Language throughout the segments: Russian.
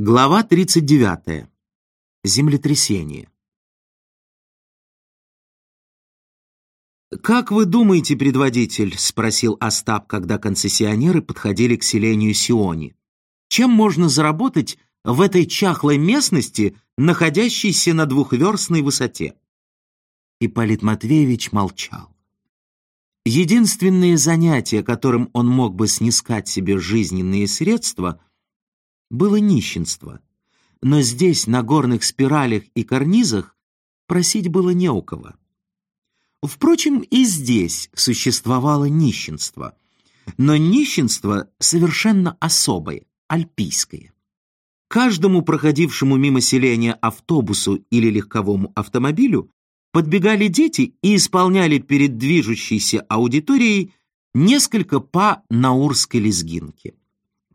Глава 39. Землетрясение. «Как вы думаете, предводитель?» — спросил Остап, когда концессионеры подходили к селению Сиони. «Чем можно заработать в этой чахлой местности, находящейся на двухверстной высоте?» Ипполит Матвеевич молчал. Единственное занятие, которым он мог бы снискать себе жизненные средства — было нищенство. Но здесь, на горных спиралях и карнизах, просить было не у кого. Впрочем, и здесь существовало нищенство. Но нищенство совершенно особое, альпийское. Каждому проходившему мимо селения автобусу или легковому автомобилю подбегали дети и исполняли перед движущейся аудиторией несколько па наурской лезгинки.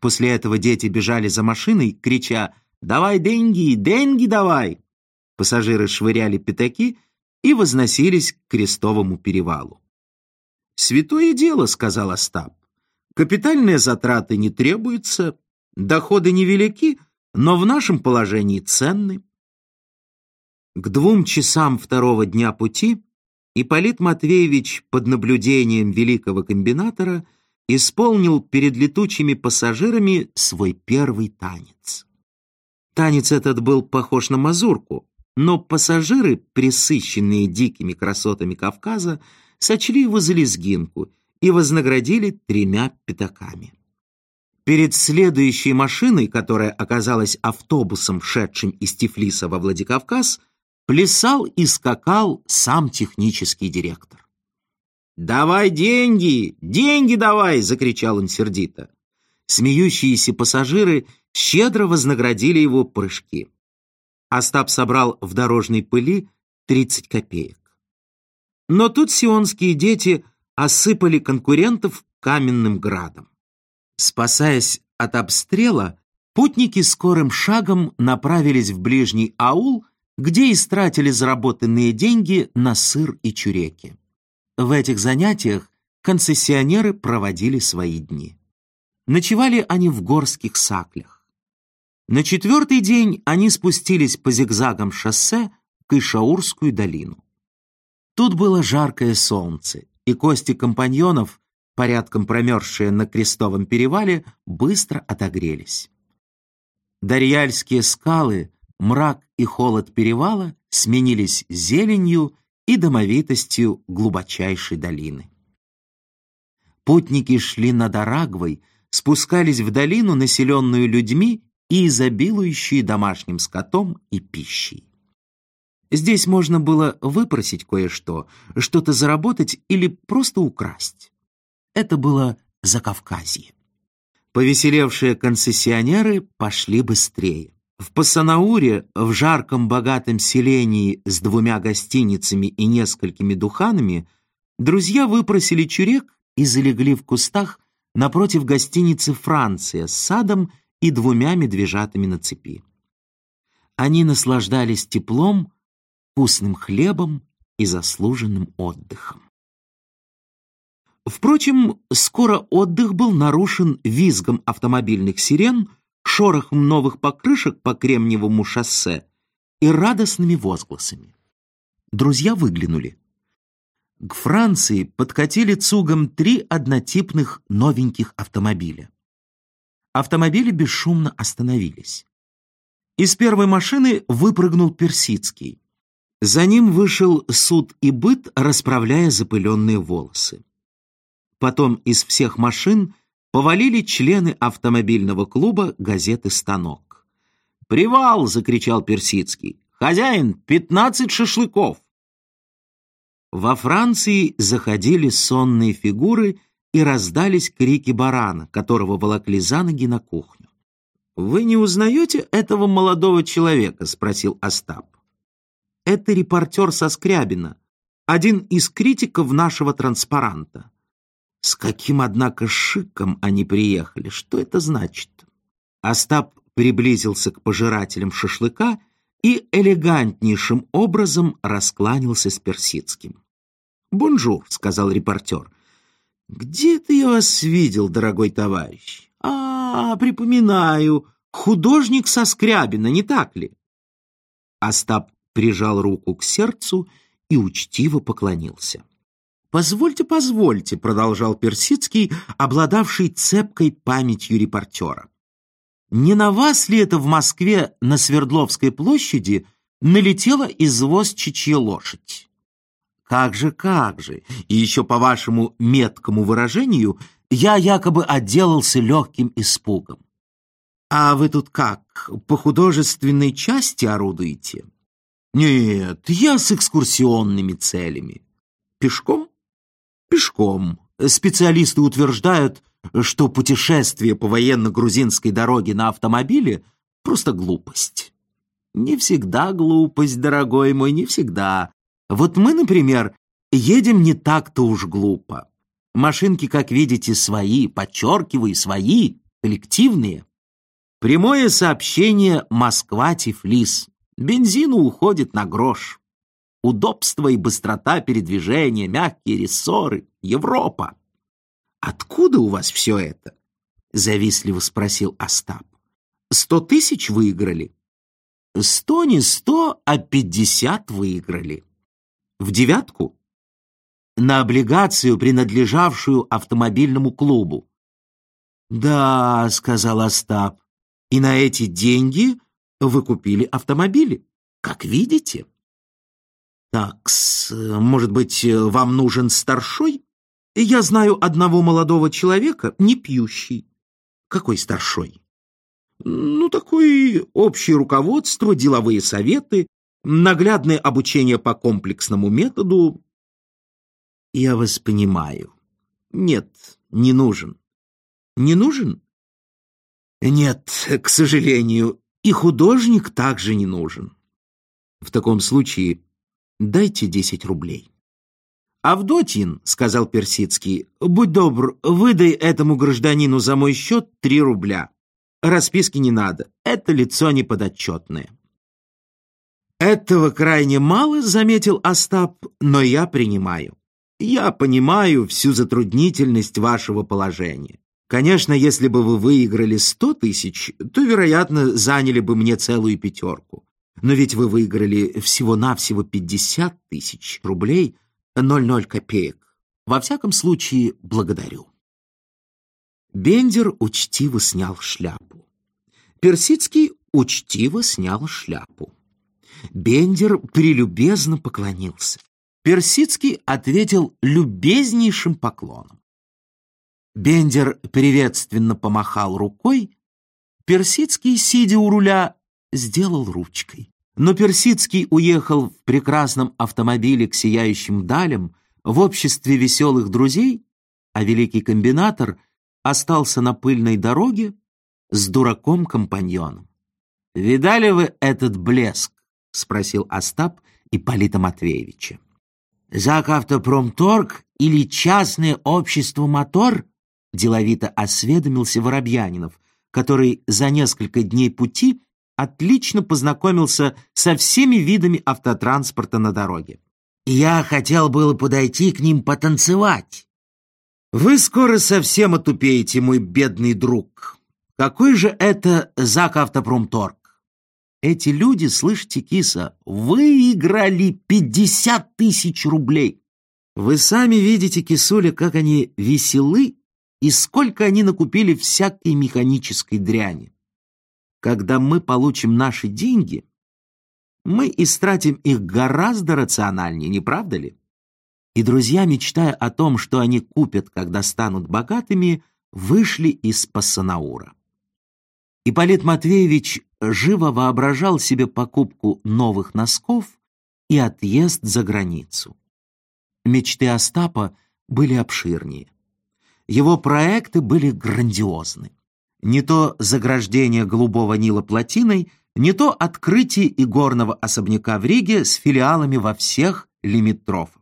После этого дети бежали за машиной, крича «Давай деньги, деньги давай!». Пассажиры швыряли пятаки и возносились к крестовому перевалу. «Святое дело», — сказал Остап. «Капитальные затраты не требуются, доходы невелики, но в нашем положении ценны». К двум часам второго дня пути Ипполит Матвеевич под наблюдением великого комбинатора — исполнил перед летучими пассажирами свой первый танец. Танец этот был похож на мазурку, но пассажиры, присыщенные дикими красотами Кавказа, сочли его за лезгинку и вознаградили тремя пятаками. Перед следующей машиной, которая оказалась автобусом, шедшим из Тифлиса во Владикавказ, плясал и скакал сам технический директор. «Давай деньги! Деньги давай!» — закричал он сердито. Смеющиеся пассажиры щедро вознаградили его прыжки. Остап собрал в дорожной пыли 30 копеек. Но тут сионские дети осыпали конкурентов каменным градом. Спасаясь от обстрела, путники скорым шагом направились в ближний аул, где истратили заработанные деньги на сыр и чуреки. В этих занятиях концессионеры проводили свои дни. Ночевали они в горских саклях. На четвертый день они спустились по зигзагам шоссе к Ишаурскую долину. Тут было жаркое солнце, и кости компаньонов, порядком промерзшие на крестовом перевале, быстро отогрелись. Дарьяльские скалы, мрак и холод перевала сменились зеленью и домовитостью глубочайшей долины. Путники шли над Арагвой, спускались в долину, населенную людьми и изобилующие домашним скотом и пищей. Здесь можно было выпросить кое-что, что-то заработать или просто украсть. Это было Закавказье. Повеселевшие концессионеры пошли быстрее. В Пасанауре, в жарком богатом селении с двумя гостиницами и несколькими духанами, друзья выпросили чурек и залегли в кустах напротив гостиницы «Франция» с садом и двумя медвежатами на цепи. Они наслаждались теплом, вкусным хлебом и заслуженным отдыхом. Впрочем, скоро отдых был нарушен визгом автомобильных сирен – шорохом новых покрышек по Кремниевому шоссе и радостными возгласами. Друзья выглянули. К Франции подкатили цугом три однотипных новеньких автомобиля. Автомобили бесшумно остановились. Из первой машины выпрыгнул Персидский. За ним вышел суд и быт, расправляя запыленные волосы. Потом из всех машин повалили члены автомобильного клуба газеты «Станок». «Привал!» — закричал Персидский. «Хозяин, пятнадцать шашлыков!» Во Франции заходили сонные фигуры и раздались крики барана, которого волокли за ноги на кухню. «Вы не узнаете этого молодого человека?» — спросил Остап. «Это репортер со Скрябина, один из критиков нашего транспаранта. С каким, однако, шиком они приехали? Что это значит? Остап приблизился к пожирателям шашлыка и элегантнейшим образом раскланялся с Персидским. «Бонжур», — сказал репортер. «Где-то я вас видел, дорогой товарищ?» «А, припоминаю, художник со Скрябина, не так ли? Остап прижал руку к сердцу и учтиво поклонился. «Позвольте, позвольте», — продолжал Персидский, обладавший цепкой памятью репортера. «Не на вас ли это в Москве на Свердловской площади налетела извозчичья лошадь?» «Как же, как же! И еще по вашему меткому выражению я якобы отделался легким испугом. А вы тут как, по художественной части орудуете?» «Нет, я с экскурсионными целями. Пешком?» Пешком. Специалисты утверждают, что путешествие по военно-грузинской дороге на автомобиле — просто глупость. Не всегда глупость, дорогой мой, не всегда. Вот мы, например, едем не так-то уж глупо. Машинки, как видите, свои, подчеркиваю, свои, коллективные. Прямое сообщение Москва-Тифлис. Бензину уходит на грош. Удобство и быстрота передвижения, мягкие рессоры. Европа. «Откуда у вас все это?» — завистливо спросил Остап. «Сто тысяч выиграли?» «Сто не сто, а пятьдесят выиграли. В девятку?» «На облигацию, принадлежавшую автомобильному клубу». «Да», — сказал Остап, — «и на эти деньги вы купили автомобили, как видите». «Такс, может быть, вам нужен старшой? Я знаю одного молодого человека, не пьющий». «Какой старшой?» «Ну, такое общее руководство, деловые советы, наглядное обучение по комплексному методу». «Я вас понимаю. Нет, не нужен». «Не нужен?» «Нет, к сожалению, и художник также не нужен». В таком случае Дайте десять рублей». «Авдотин», — сказал Персидский, — «будь добр, выдай этому гражданину за мой счет три рубля. Расписки не надо, это лицо неподотчетное». «Этого крайне мало», — заметил Остап, — «но я принимаю. Я понимаю всю затруднительность вашего положения. Конечно, если бы вы выиграли сто тысяч, то, вероятно, заняли бы мне целую пятерку. Но ведь вы выиграли всего-навсего 50 тысяч рублей 00 копеек. Во всяком случае, благодарю. Бендер учтиво снял шляпу. Персидский учтиво снял шляпу. Бендер прелюбезно поклонился. Персидский ответил любезнейшим поклоном. Бендер приветственно помахал рукой. Персидский, сидя у руля, сделал ручкой. Но Персидский уехал в прекрасном автомобиле к сияющим далям в обществе веселых друзей, а великий комбинатор остался на пыльной дороге с дураком-компаньоном. «Видали вы этот блеск?» — спросил Остап Ипполита Матвеевича. «Зак Автопромторг или частное общество «Мотор»?» — деловито осведомился Воробьянинов, который за несколько дней пути отлично познакомился со всеми видами автотранспорта на дороге. Я хотел было подойти к ним потанцевать. Вы скоро совсем отупеете, мой бедный друг. Какой же это ЗАК Автопромторг? Эти люди, слышите, киса, выиграли 50 тысяч рублей. Вы сами видите, кисуля, как они веселы и сколько они накупили всякой механической дряни. Когда мы получим наши деньги, мы истратим их гораздо рациональнее, не правда ли? И друзья, мечтая о том, что они купят, когда станут богатыми, вышли из Пассанаура. Ипполит Матвеевич живо воображал себе покупку новых носков и отъезд за границу. Мечты Остапа были обширнее. Его проекты были грандиозны не то заграждение Голубого Нила плотиной, не то открытие игорного особняка в Риге с филиалами во всех лимитрофах.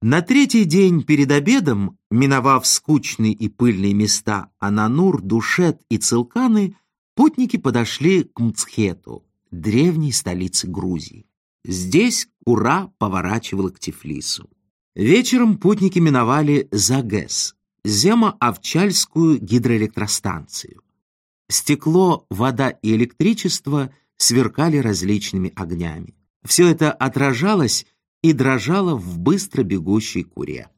На третий день перед обедом, миновав скучные и пыльные места Ананур, Душет и Цилканы, путники подошли к Мцхету, древней столице Грузии. Здесь Кура поворачивала к Тифлису. Вечером путники миновали Загес, земо-овчальскую гидроэлектростанцию. Стекло, вода и электричество сверкали различными огнями. Все это отражалось и дрожало в быстро бегущей куре.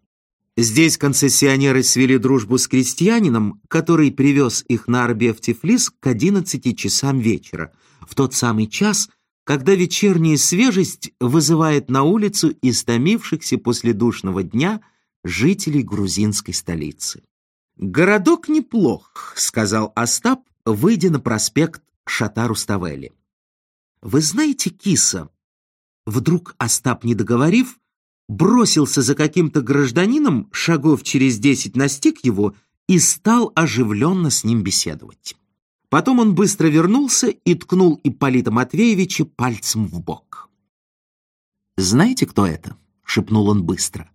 Здесь концессионеры свели дружбу с крестьянином, который привез их на Арбе в Тифлис к 11 часам вечера, в тот самый час, когда вечерняя свежесть вызывает на улицу истомившихся после душного дня жителей грузинской столицы. «Городок неплох», — сказал Остап, выйдя на проспект Шата-Руставели. «Вы знаете, киса?» Вдруг Остап, не договорив, бросился за каким-то гражданином, шагов через десять настиг его и стал оживленно с ним беседовать. Потом он быстро вернулся и ткнул Ипполита Матвеевича пальцем в бок. «Знаете, кто это?» — шепнул он быстро.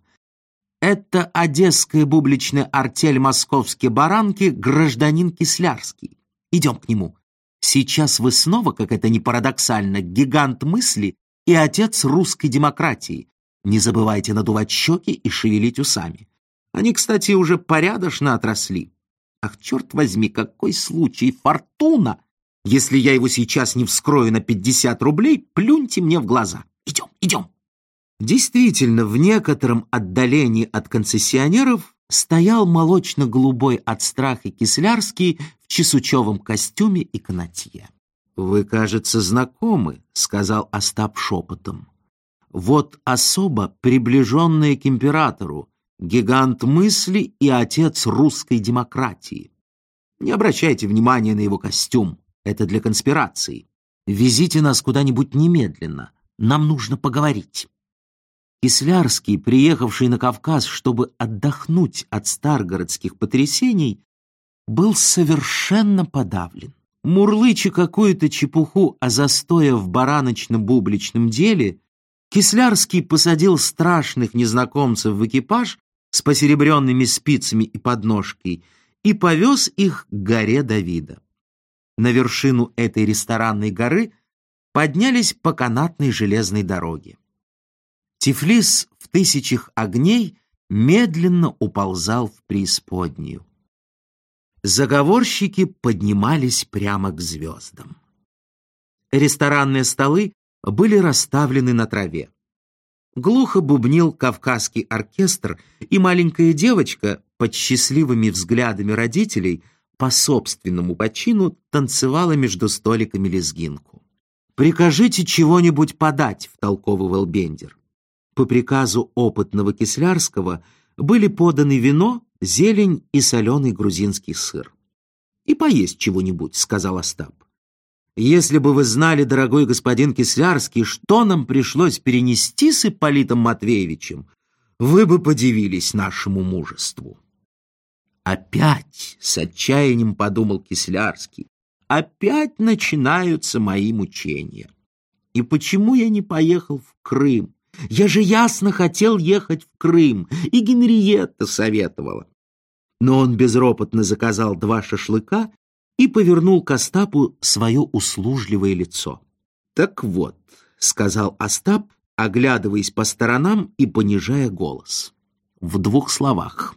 «Это одесская бубличная артель московские баранки, гражданин Кислярский. Идем к нему. Сейчас вы снова, как это ни парадоксально, гигант мысли и отец русской демократии. Не забывайте надувать щеки и шевелить усами. Они, кстати, уже порядочно отросли. Ах, черт возьми, какой случай, фортуна! Если я его сейчас не вскрою на 50 рублей, плюньте мне в глаза. Идем, идем. Действительно, в некотором отдалении от концессионеров стоял молочно-голубой от страха Кислярский чесучевом костюме и канатье. «Вы, кажется, знакомы», — сказал Остап шепотом. «Вот особо приближенная к императору, гигант мысли и отец русской демократии. Не обращайте внимания на его костюм, это для конспирации. Везите нас куда-нибудь немедленно, нам нужно поговорить». Кислярский, приехавший на Кавказ, чтобы отдохнуть от старгородских потрясений, был совершенно подавлен. Мурлыча какую-то чепуху о застое в бараночно-бубличном деле, Кислярский посадил страшных незнакомцев в экипаж с посеребренными спицами и подножкой и повез их к горе Давида. На вершину этой ресторанной горы поднялись по канатной железной дороге. Тифлис в тысячах огней медленно уползал в преисподнюю. Заговорщики поднимались прямо к звездам. Ресторанные столы были расставлены на траве. Глухо бубнил кавказский оркестр, и маленькая девочка под счастливыми взглядами родителей по собственному почину танцевала между столиками лезгинку. «Прикажите чего-нибудь подать», — втолковывал Бендер. По приказу опытного Кислярского были поданы вино, зелень и соленый грузинский сыр. «И поесть чего-нибудь», — сказал Остап. «Если бы вы знали, дорогой господин Кислярский, что нам пришлось перенести с Ипполитом Матвеевичем, вы бы подивились нашему мужеству». «Опять», — с отчаянием подумал Кислярский, «опять начинаются мои мучения. И почему я не поехал в Крым? Я же ясно хотел ехать в Крым, и Генриетта советовала. Но он безропотно заказал два шашлыка и повернул к Остапу свое услужливое лицо. «Так вот», — сказал Остап, оглядываясь по сторонам и понижая голос. В двух словах.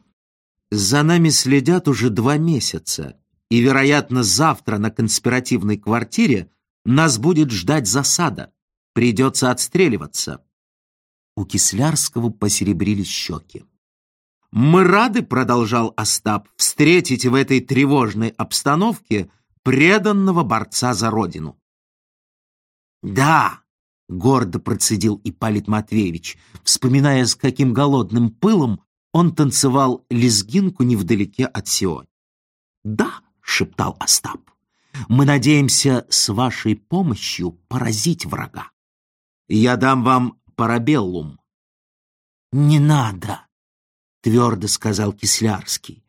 «За нами следят уже два месяца, и, вероятно, завтра на конспиративной квартире нас будет ждать засада. Придется отстреливаться. У Кислярского посеребрились щеки. «Мы рады, — продолжал Остап, — встретить в этой тревожной обстановке преданного борца за родину». «Да!» — гордо процедил Ипполит Матвеевич, вспоминая, с каким голодным пылом он танцевал лезгинку невдалеке от Сиони. «Да!» — шептал Остап. «Мы надеемся с вашей помощью поразить врага. Я дам вам парабеллум. «Не надо», — твердо сказал Кислярский.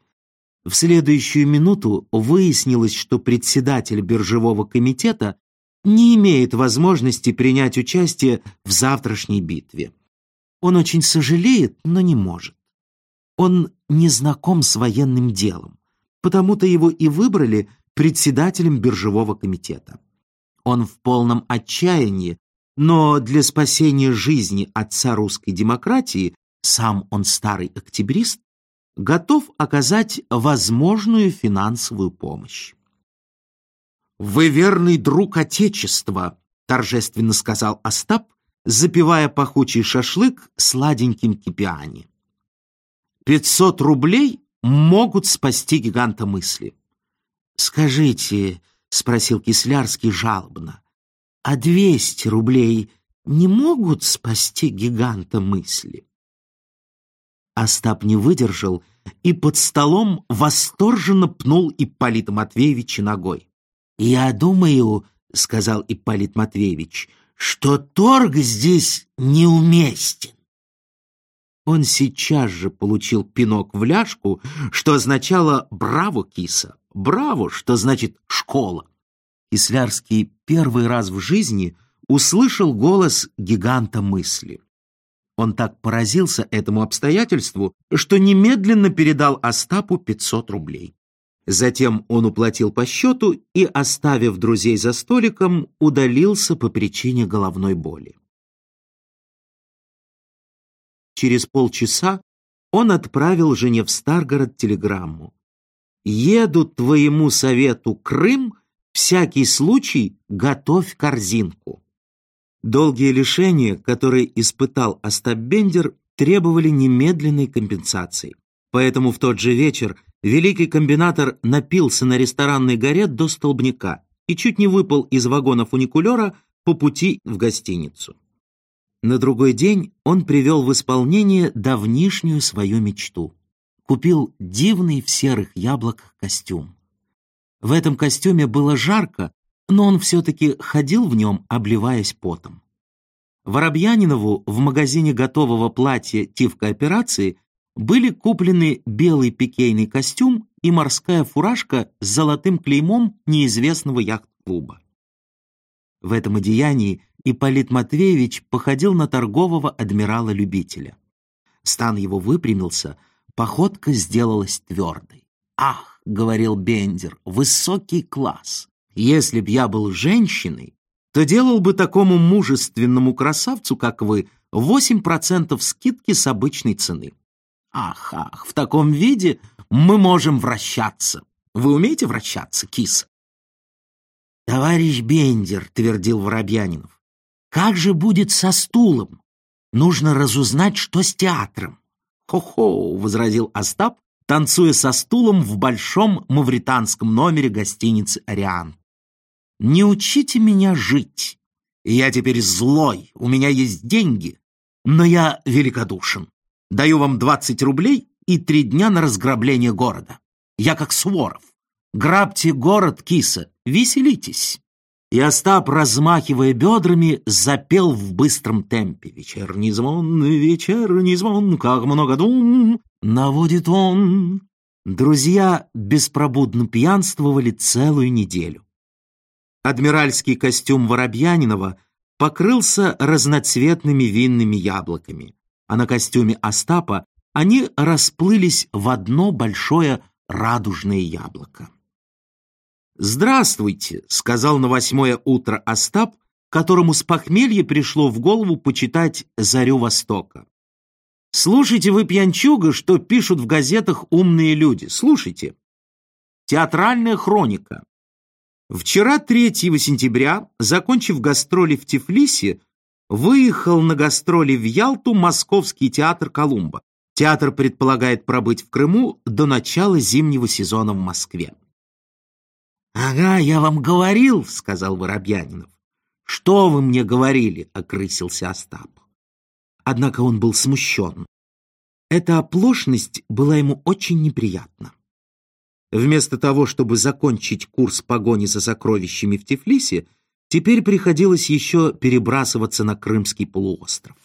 В следующую минуту выяснилось, что председатель биржевого комитета не имеет возможности принять участие в завтрашней битве. Он очень сожалеет, но не может. Он не знаком с военным делом, потому-то его и выбрали председателем биржевого комитета. Он в полном отчаянии но для спасения жизни отца русской демократии, сам он старый октябрист, готов оказать возможную финансовую помощь. «Вы верный друг Отечества», — торжественно сказал Остап, запивая пахучий шашлык сладеньким кипиани. «Пятьсот рублей могут спасти гиганта мысли». «Скажите», — спросил Кислярский жалобно, «а двести рублей не могут спасти гиганта мысли?» Остап не выдержал и под столом восторженно пнул Ипполита Матвеевича ногой. «Я думаю, — сказал Ипполит Матвеевич, — что торг здесь неуместен». Он сейчас же получил пинок в ляжку, что означало «браво, киса», «браво», что значит «школа». Кислярский первый раз в жизни услышал голос гиганта мысли. Он так поразился этому обстоятельству, что немедленно передал Остапу 500 рублей. Затем он уплатил по счету и, оставив друзей за столиком, удалился по причине головной боли. Через полчаса он отправил жене в Старгород телеграмму. «Еду твоему совету Крым, всякий случай готовь корзинку». Долгие лишения, которые испытал Остап Бендер, требовали немедленной компенсации. Поэтому в тот же вечер великий комбинатор напился на ресторанной горе до столбняка и чуть не выпал из вагона фуникулера по пути в гостиницу. На другой день он привел в исполнение давнишнюю свою мечту. Купил дивный в серых яблоках костюм. В этом костюме было жарко, но он все-таки ходил в нем, обливаясь потом. Воробьянинову в магазине готового платья тиф-кооперации были куплены белый пикейный костюм и морская фуражка с золотым клеймом неизвестного яхт-клуба. В этом одеянии Ипполит Матвеевич походил на торгового адмирала-любителя. Стан его выпрямился, походка сделалась твердой. «Ах!» — говорил Бендер, — «высокий класс! Если б я был женщиной, то делал бы такому мужественному красавцу, как вы, 8% скидки с обычной цены. Ах, ах, в таком виде мы можем вращаться. Вы умеете вращаться, кис? Товарищ Бендер, твердил Воробьянинов, как же будет со стулом? Нужно разузнать, что с театром. Хо-хо, возразил Остап, танцуя со стулом в большом мавританском номере гостиницы «Ариан». Не учите меня жить. Я теперь злой, у меня есть деньги, но я великодушен. Даю вам 20 рублей и три дня на разграбление города. Я как Суворов. Грабьте город, киса, веселитесь. И Остап, размахивая бедрами, запел в быстром темпе. Вечерний звон, вечерний звон, как много дум наводит он. Друзья беспробудно пьянствовали целую неделю. Адмиральский костюм Воробьянинова покрылся разноцветными винными яблоками а на костюме Остапа они расплылись в одно большое радужное яблоко. «Здравствуйте», — сказал на восьмое утро Остап, которому с похмелья пришло в голову почитать «Зарю Востока». «Слушайте вы, пьянчуга, что пишут в газетах умные люди. Слушайте. Театральная хроника. Вчера, 3 сентября, закончив гастроли в Тифлисе, выехал на гастроли в Ялту Московский театр «Колумба». Театр предполагает пробыть в Крыму до начала зимнего сезона в Москве. «Ага, я вам говорил», — сказал Воробьянинов. «Что вы мне говорили?» — окрысился Остап. Однако он был смущен. Эта оплошность была ему очень неприятна. Вместо того, чтобы закончить курс погони за сокровищами в Тифлисе, Теперь приходилось еще перебрасываться на Крымский полуостров.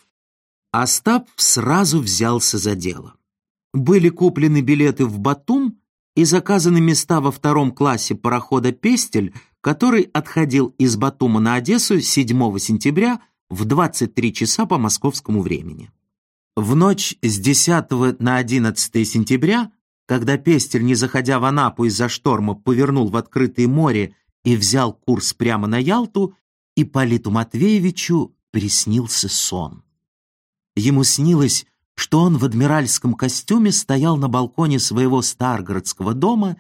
Остап сразу взялся за дело. Были куплены билеты в Батум и заказаны места во втором классе парохода «Пестель», который отходил из Батума на Одессу 7 сентября в 23 часа по московскому времени. В ночь с 10 на 11 сентября, когда Пестель, не заходя в Анапу из-за шторма, повернул в открытое море и взял курс прямо на Ялту, и Политу Матвеевичу приснился сон. Ему снилось, что он в адмиральском костюме стоял на балконе своего старгородского дома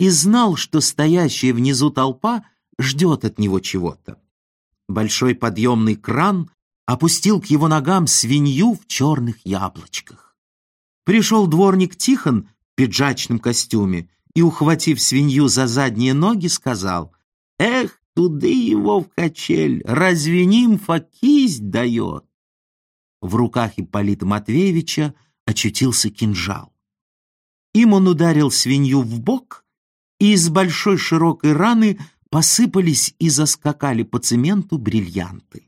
и знал, что стоящая внизу толпа ждет от него чего-то. Большой подъемный кран опустил к его ногам свинью в черных яблочках. Пришел дворник Тихон пиджачном костюме и, ухватив свинью за задние ноги, сказал, «Эх, туды его в качель, разве нимфа кисть дает?» В руках Ипполита Матвеевича очутился кинжал. Им он ударил свинью в бок, и из большой широкой раны посыпались и заскакали по цементу бриллианты.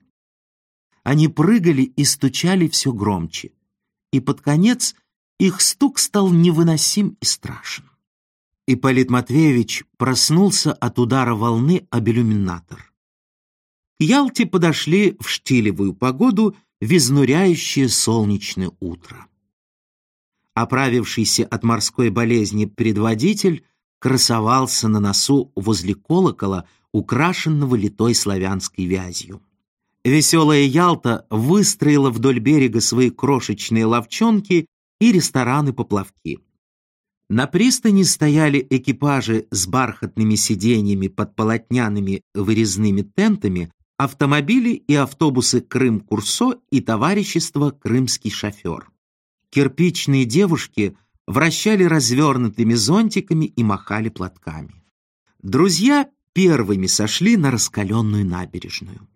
Они прыгали и стучали все громче, и под конец их стук стал невыносим и страшен. Ипполит Матвеевич проснулся от удара волны об иллюминатор. К Ялте подошли в штилевую погоду в изнуряющее солнечное утро. Оправившийся от морской болезни предводитель красовался на носу возле колокола, украшенного литой славянской вязью. Веселая Ялта выстроила вдоль берега свои крошечные ловчонки и рестораны-поплавки. На пристани стояли экипажи с бархатными сиденьями под полотняными вырезными тентами, автомобили и автобусы «Крым-Курсо» и товарищество «Крымский шофер». Кирпичные девушки вращали развернутыми зонтиками и махали платками. Друзья первыми сошли на раскаленную набережную.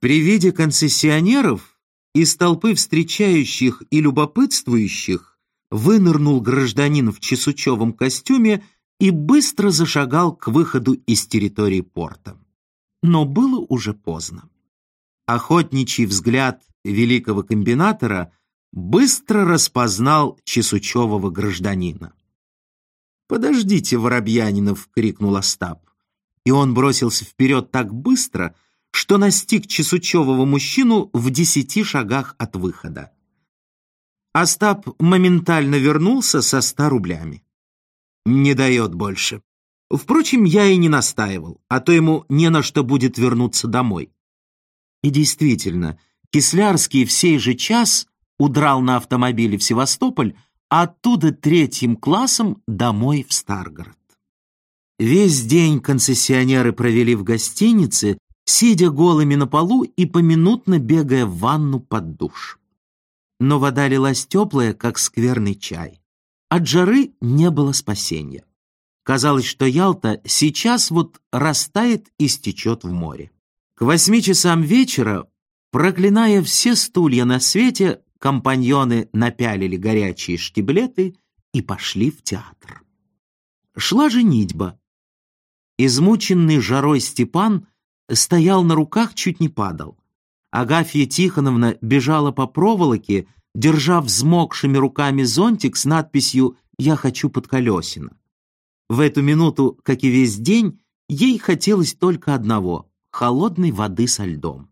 При виде концессионеров из толпы встречающих и любопытствующих вынырнул гражданин в чесучевом костюме и быстро зашагал к выходу из территории порта. Но было уже поздно. Охотничий взгляд великого комбинатора быстро распознал чесучевого гражданина. «Подождите, Воробьянинов!» — крикнул Остап. И он бросился вперед так быстро, что настиг чесучевого мужчину в десяти шагах от выхода. Остап моментально вернулся со ста рублями. Не дает больше. Впрочем, я и не настаивал, а то ему не на что будет вернуться домой. И действительно, Кислярский в сей же час удрал на автомобиле в Севастополь, а оттуда третьим классом домой в Старгород. Весь день концессионеры провели в гостинице, сидя голыми на полу и поминутно бегая в ванну под душ но вода лилась теплая, как скверный чай. От жары не было спасения. Казалось, что Ялта сейчас вот растает и стечет в море. К восьми часам вечера, проклиная все стулья на свете, компаньоны напялили горячие штиблеты и пошли в театр. Шла женитьба. Измученный жарой Степан стоял на руках, чуть не падал. Агафья Тихоновна бежала по проволоке, держа взмокшими руками зонтик с надписью «Я хочу под колесина». В эту минуту, как и весь день, ей хотелось только одного — холодной воды со льдом.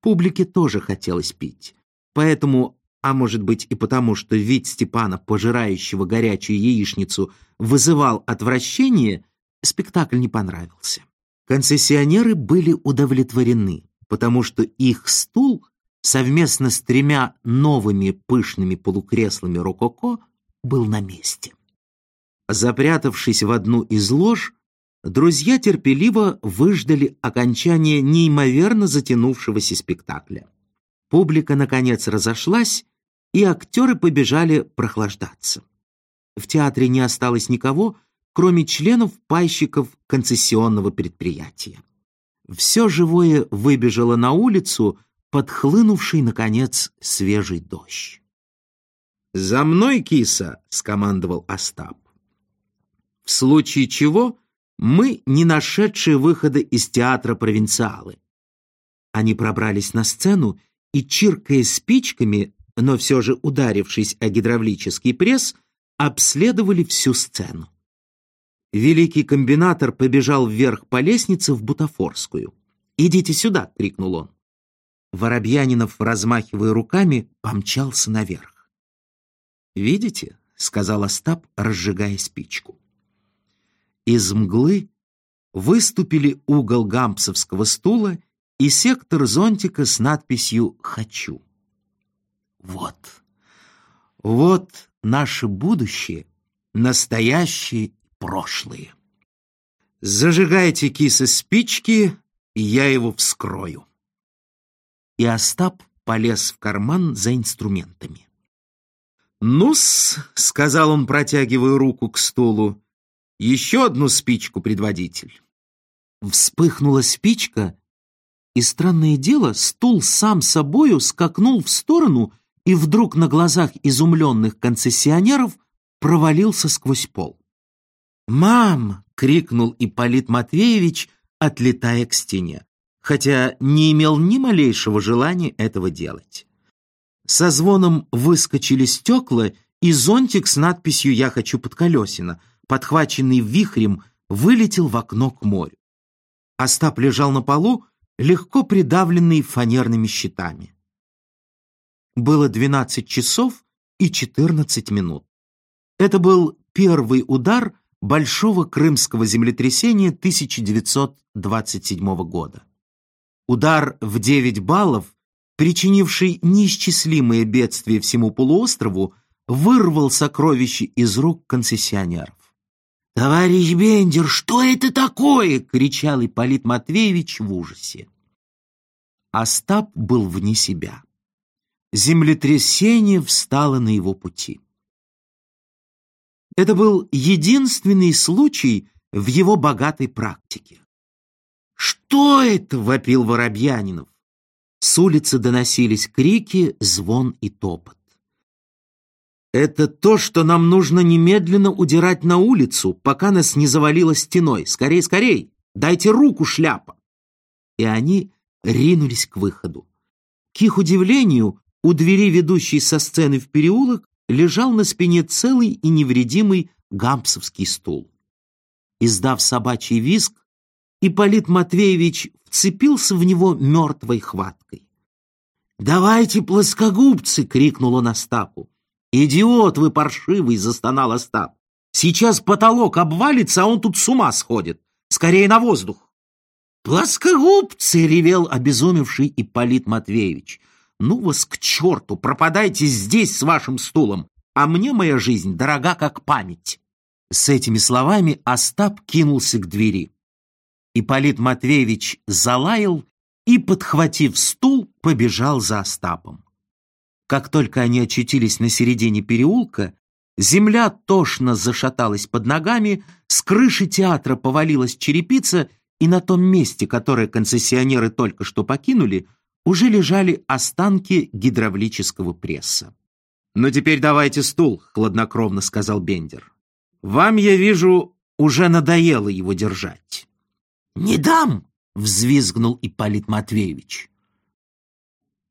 Публике тоже хотелось пить. Поэтому, а может быть и потому, что вид Степана, пожирающего горячую яичницу, вызывал отвращение, спектакль не понравился. Концессионеры были удовлетворены потому что их стул совместно с тремя новыми пышными полукреслами рококо был на месте. Запрятавшись в одну из лож, друзья терпеливо выждали окончания неимоверно затянувшегося спектакля. Публика, наконец, разошлась, и актеры побежали прохлаждаться. В театре не осталось никого, кроме членов пайщиков концессионного предприятия все живое выбежало на улицу, подхлынувший, наконец, свежий дождь. «За мной, киса!» — скомандовал Остап. В случае чего мы не нашедшие выхода из театра провинциалы. Они пробрались на сцену и, чиркая спичками, но все же ударившись о гидравлический пресс, обследовали всю сцену. Великий комбинатор побежал вверх по лестнице в Бутафорскую. «Идите сюда!» — крикнул он. Воробьянинов, размахивая руками, помчался наверх. «Видите?» — сказал Остап, разжигая спичку. Из мглы выступили угол гампсовского стула и сектор зонтика с надписью «Хочу». Вот, вот наше будущее, настоящее прошлые. Зажигайте кисы спички, и я его вскрою. И Остап полез в карман за инструментами. «Ну-с», — сказал он, протягивая руку к стулу, — «еще одну спичку, предводитель». Вспыхнула спичка, и, странное дело, стул сам собою скакнул в сторону и вдруг на глазах изумленных концессионеров провалился сквозь пол. «Мам!» — крикнул Ипполит Матвеевич, отлетая к стене, хотя не имел ни малейшего желания этого делать. Со звоном выскочили стекла, и зонтик с надписью «Я хочу под колесина», подхваченный вихрем, вылетел в окно к морю. Остап лежал на полу, легко придавленный фанерными щитами. Было 12 часов и 14 минут. Это был первый удар большого крымского землетрясения 1927 года. Удар в 9 баллов причинивший неисчислимые бедствия всему полуострову, вырвал сокровища из рук концессионеров. «Товарищ Бендер, что это такое?» — кричал Ипполит Матвеевич в ужасе. Остап был вне себя. Землетрясение встало на его пути. Это был единственный случай в его богатой практике. «Что это?» — вопил Воробьянинов. С улицы доносились крики, звон и топот. «Это то, что нам нужно немедленно удирать на улицу, пока нас не завалило стеной. Скорей, скорей! Дайте руку, шляпа!» И они ринулись к выходу. К их удивлению, у двери, ведущей со сцены в переулок, лежал на спине целый и невредимый гампсовский стул. Издав собачий визг, Ипполит Матвеевич вцепился в него мертвой хваткой. «Давайте, плоскогубцы!» — крикнул он Остапу. «Идиот вы паршивый!» — застонал Остап. «Сейчас потолок обвалится, а он тут с ума сходит. Скорее на воздух!» «Плоскогубцы!» — ревел обезумевший Ипполит Матвеевич. «Ну вас к черту! Пропадайте здесь с вашим стулом, а мне моя жизнь дорога как память!» С этими словами Остап кинулся к двери. Ипполит Матвеевич залаял и, подхватив стул, побежал за Остапом. Как только они очутились на середине переулка, земля тошно зашаталась под ногами, с крыши театра повалилась черепица, и на том месте, которое концессионеры только что покинули, уже лежали останки гидравлического пресса. «Ну теперь давайте стул», — хладнокровно сказал Бендер. «Вам, я вижу, уже надоело его держать». «Не дам!» — взвизгнул Ипполит Матвеевич.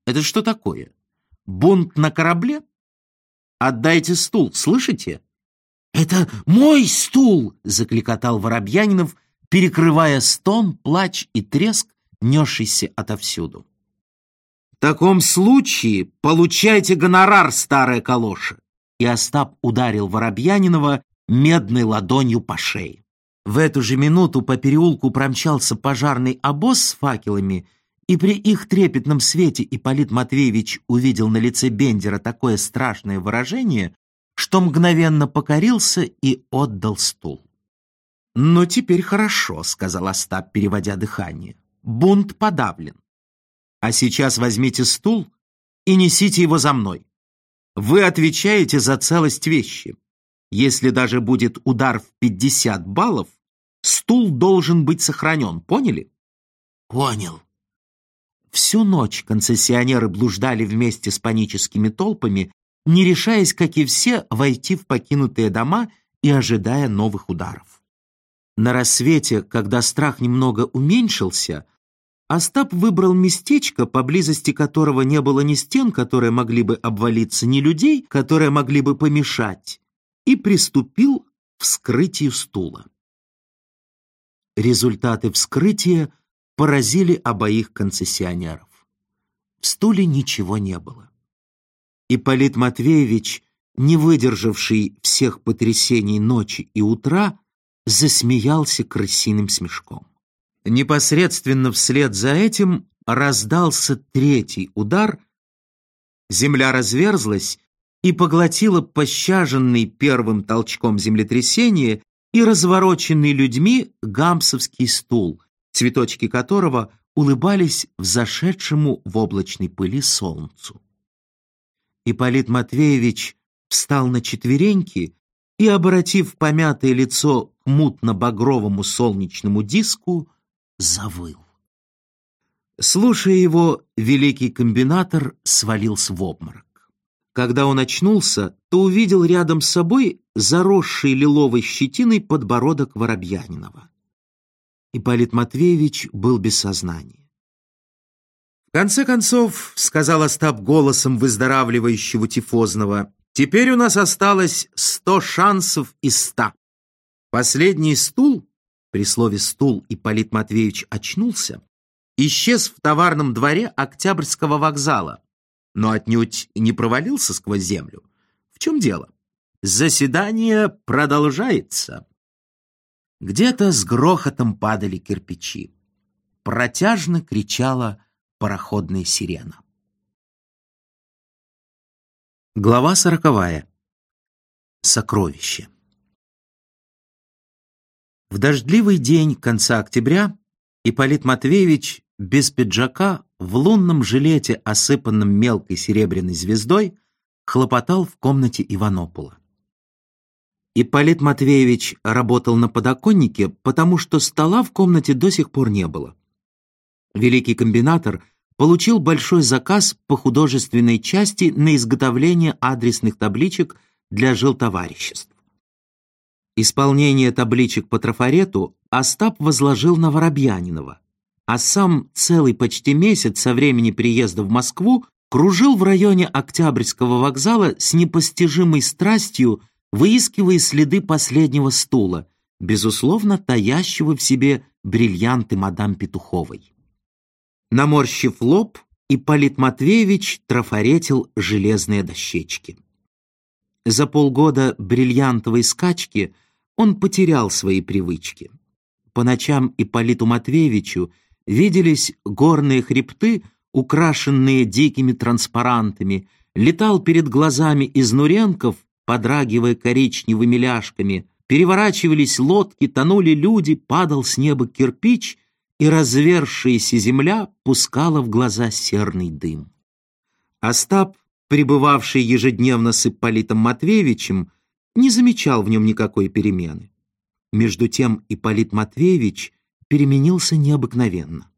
«Это что такое? Бунт на корабле? Отдайте стул, слышите?» «Это мой стул!» — закликотал Воробьянинов, перекрывая стон, плач и треск, несшийся отовсюду. «В таком случае получайте гонорар, старая калоша!» И Остап ударил Воробьянинова медной ладонью по шее. В эту же минуту по переулку промчался пожарный обоз с факелами, и при их трепетном свете Ипполит Матвеевич увидел на лице Бендера такое страшное выражение, что мгновенно покорился и отдал стул. «Ну, теперь хорошо», — сказал Остап, переводя дыхание. «Бунт подавлен. А сейчас возьмите стул и несите его за мной. Вы отвечаете за целость вещи. Если даже будет удар в 50 баллов, стул должен быть сохранен, поняли? Понял. Всю ночь концессионеры блуждали вместе с паническими толпами, не решаясь, как и все, войти в покинутые дома и ожидая новых ударов. На рассвете, когда страх немного уменьшился, Остап выбрал местечко, поблизости которого не было ни стен, которые могли бы обвалиться, ни людей, которые могли бы помешать, и приступил к вскрытию стула. Результаты вскрытия поразили обоих концессионеров. В стуле ничего не было. Ипполит Матвеевич, не выдержавший всех потрясений ночи и утра, засмеялся крысиным смешком. Непосредственно вслед за этим раздался третий удар, земля разверзлась, и поглотила пощаженный первым толчком землетрясения и развороченный людьми гамсовский стул, цветочки которого улыбались взошедшему в облачной пыли солнцу. Ипполит Матвеевич встал на четвереньки и, обратив помятое лицо к мутно-багровому солнечному диску, завыл. Слушая его, великий комбинатор свалился в обморок. Когда он очнулся, то увидел рядом с собой заросший лиловой щетиной подбородок Воробьянинова. Ипполит Матвеевич был без сознания. «В конце концов, — сказал Остап голосом выздоравливающего тифозного, — теперь у нас осталось сто шансов из ста. Последний стул, при слове «стул» Ипполит Матвеевич очнулся, исчез в товарном дворе Октябрьского вокзала, но отнюдь не провалился сквозь землю. В чем дело? Заседание продолжается. Где-то с грохотом падали кирпичи. Протяжно кричала пароходная сирена. Глава сороковая. Сокровище. В дождливый день конца октября Ипполит Матвеевич без пиджака в лунном жилете, осыпанном мелкой серебряной звездой, хлопотал в комнате Иванопула. Ипполит Матвеевич работал на подоконнике, потому что стола в комнате до сих пор не было. Великий комбинатор получил большой заказ по художественной части на изготовление адресных табличек для жилтовариществ. Исполнение табличек по трафарету Остап возложил на Воробьянинова, а сам целый почти месяц со времени приезда в Москву кружил в районе Октябрьского вокзала с непостижимой страстью, выискивая следы последнего стула, безусловно, таящего в себе бриллианты мадам Петуховой. Наморщив лоб, Ипполит Матвеевич трафаретил железные дощечки. За полгода бриллиантовой скачки он потерял свои привычки. По ночам Ипполиту Матвеевичу виделись горные хребты, украшенные дикими транспарантами, летал перед глазами изнуренков, подрагивая коричневыми ляжками, переворачивались лодки, тонули люди, падал с неба кирпич, и развершаяся земля пускала в глаза серный дым. Остап пребывавший ежедневно с Ипполитом Матвеевичем, не замечал в нем никакой перемены. Между тем Ипполит Матвеевич переменился необыкновенно.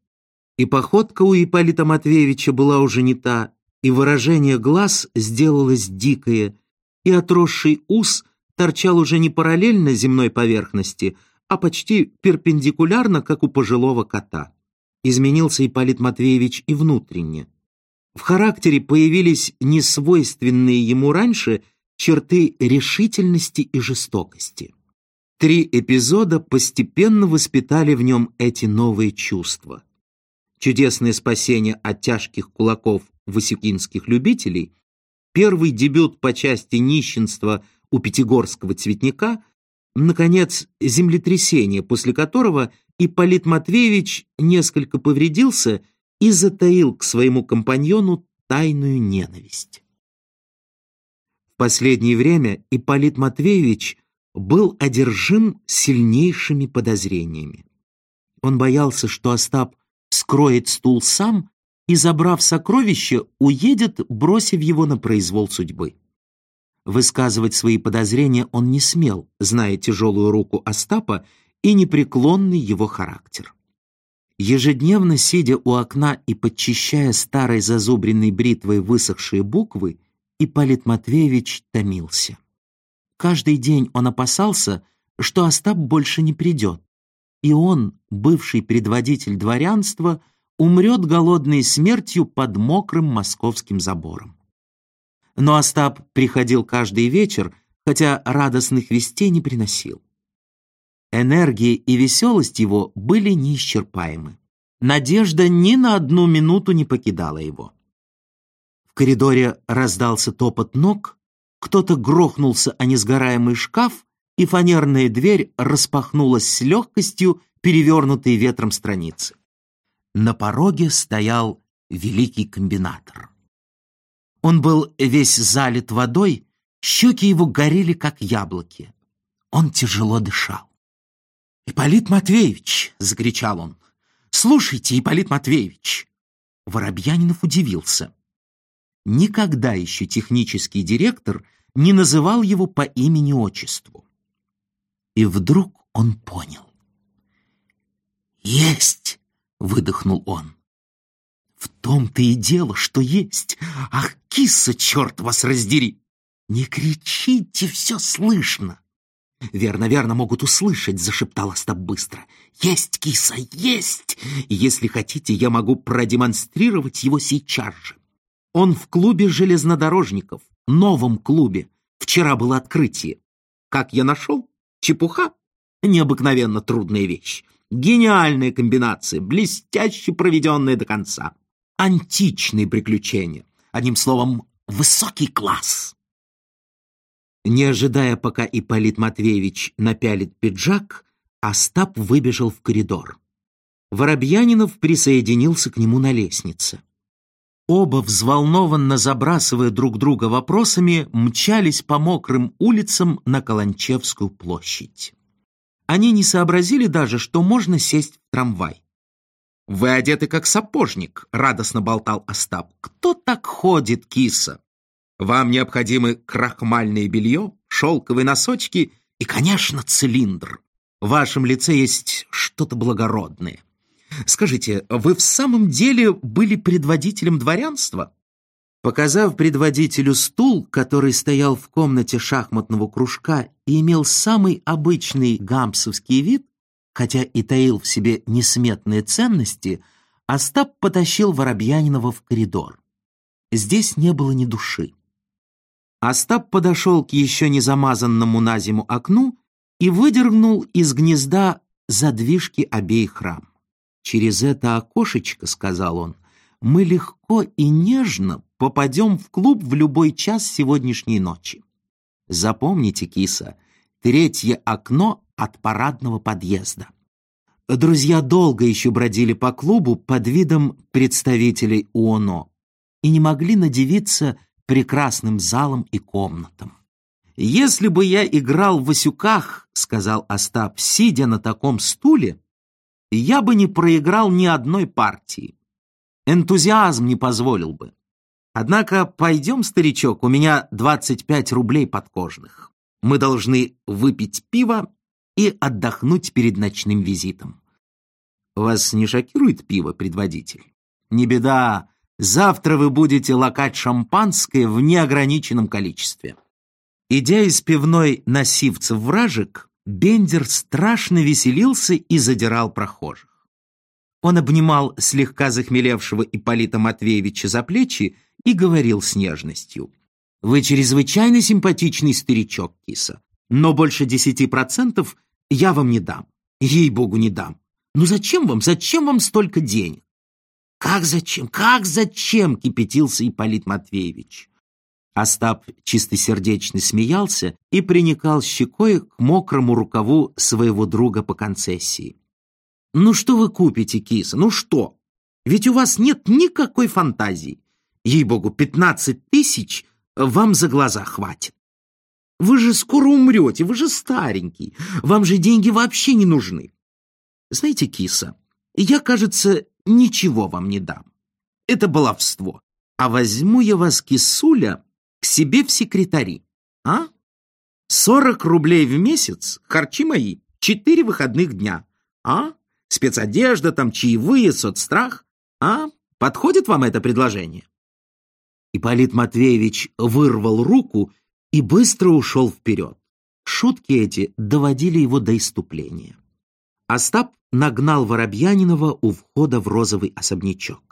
И походка у Ипполита Матвеевича была уже не та, и выражение глаз сделалось дикое, и отросший ус торчал уже не параллельно земной поверхности, а почти перпендикулярно, как у пожилого кота. Изменился Ипполит Матвеевич и внутренне. В характере появились несвойственные ему раньше черты решительности и жестокости. Три эпизода постепенно воспитали в нем эти новые чувства. Чудесное спасение от тяжких кулаков васюкинских любителей, первый дебют по части нищенства у пятигорского цветника, наконец, землетрясение, после которого Ипполит Матвеевич несколько повредился и затаил к своему компаньону тайную ненависть. Последнее время Ипполит Матвеевич был одержим сильнейшими подозрениями. Он боялся, что Остап скроет стул сам и, забрав сокровище, уедет, бросив его на произвол судьбы. Высказывать свои подозрения он не смел, зная тяжелую руку Остапа и непреклонный его характер. Ежедневно, сидя у окна и подчищая старой зазубренной бритвой высохшие буквы, Ипполит Матвеевич томился. Каждый день он опасался, что Остап больше не придет, и он, бывший предводитель дворянства, умрет голодной смертью под мокрым московским забором. Но Остап приходил каждый вечер, хотя радостных вестей не приносил. Энергия и веселость его были неисчерпаемы. Надежда ни на одну минуту не покидала его. Коридоре раздался топот ног, кто-то грохнулся о несгораемый шкаф, и фанерная дверь распахнулась с легкостью, перевернутой ветром страницы. На пороге стоял великий комбинатор. Он был весь залит водой, щеки его горели, как яблоки. Он тяжело дышал. «Ипполит Матвеевич!» — закричал он. «Слушайте, Ипполит Матвеевич!» Воробьянинов удивился. Никогда еще технический директор не называл его по имени-отчеству. И вдруг он понял. «Есть!» — выдохнул он. «В том-то и дело, что есть! Ах, киса, черт вас раздери! Не кричите, все слышно!» «Верно, верно, могут услышать», — зашептал Остап быстро. «Есть, киса, есть! Если хотите, я могу продемонстрировать его сейчас же. Он в клубе железнодорожников, новом клубе. Вчера было открытие. Как я нашел? Чепуха? Необыкновенно трудная вещь. Гениальная комбинация, блестяще проведенная до конца. Античные приключения. Одним словом, высокий класс. Не ожидая, пока Ипполит Матвеевич напялит пиджак, Остап выбежал в коридор. Воробьянинов присоединился к нему на лестнице. Оба, взволнованно забрасывая друг друга вопросами, мчались по мокрым улицам на Каланчевскую площадь. Они не сообразили даже, что можно сесть в трамвай. «Вы одеты как сапожник», — радостно болтал Остап. «Кто так ходит, киса? Вам необходимы крахмальное белье, шелковые носочки и, конечно, цилиндр. В вашем лице есть что-то благородное. Скажите, вы в самом деле были предводителем дворянства?» Показав предводителю стул, который стоял в комнате шахматного кружка и имел самый обычный гампсовский вид, хотя и таил в себе несметные ценности, Остап потащил Воробьянинова в коридор. Здесь не было ни души. Остап подошел к еще не замазанному на зиму окну и выдернул из гнезда задвижки обеих рам. «Через это окошечко, — сказал он, — мы легко и нежно попадем в клуб в любой час сегодняшней ночи. Запомните, киса, третье окно от парадного подъезда. Друзья долго еще бродили по клубу под видом представителей УОНО и не могли надевиться прекрасным залом и комнатам. «Если бы я играл в Васюках, — сказал Остап, — сидя на таком стуле, я бы не проиграл ни одной партии. Энтузиазм не позволил бы. Однако пойдем, старичок, у меня 25 рублей подкожных. Мы должны выпить пиво и отдохнуть перед ночным визитом. Вас не шокирует пиво, предводитель? Не беда, завтра вы будете лакать шампанское в неограниченном количестве. Идя из пивной на сивцев вражек, Бендер страшно веселился и задирал прохожих. Он обнимал слегка захмелевшего Ипполита Матвеевича за плечи и говорил с нежностью. «Вы чрезвычайно симпатичный старичок, киса, но больше десяти процентов я вам не дам. Ей-богу, не дам. Ну зачем вам, зачем вам столько денег?» «Как зачем, как зачем?» — кипятился Ипполит Матвеевич. Остап чистосердечно смеялся и приникал щекой к мокрому рукаву своего друга по концессии. «Ну что вы купите, киса, ну что? Ведь у вас нет никакой фантазии. Ей-богу, пятнадцать тысяч вам за глаза хватит. Вы же скоро умрете, вы же старенький, вам же деньги вообще не нужны. Знаете, киса, я, кажется, ничего вам не дам. Это баловство. А возьму я вас, кисуля, к себе в секретари. А? Сорок рублей в месяц, харчи мои, четыре выходных дня. А? Спецодежда, там чаевые, соцстрах. А? Подходит вам это предложение? Ипполит Матвеевич вырвал руку и быстро ушел вперед. Шутки эти доводили его до иступления. Остап нагнал Воробьянинова у входа в розовый особнячок.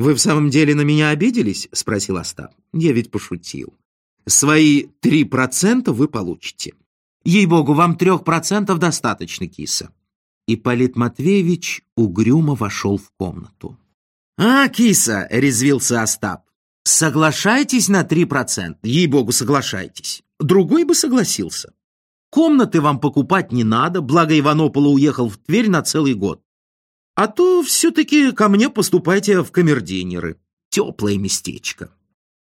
«Вы в самом деле на меня обиделись?» — спросил Остап. «Я ведь пошутил. Свои три процента вы получите. Ей-богу, вам трех процентов достаточно, киса». Ипполит Матвеевич угрюмо вошел в комнату. «А, киса!» — резвился Остап. «Соглашайтесь на три процента. Ей-богу, соглашайтесь. Другой бы согласился. Комнаты вам покупать не надо, благо Иванопола уехал в Тверь на целый год. А то все-таки ко мне поступайте в камердинеры. Теплое местечко».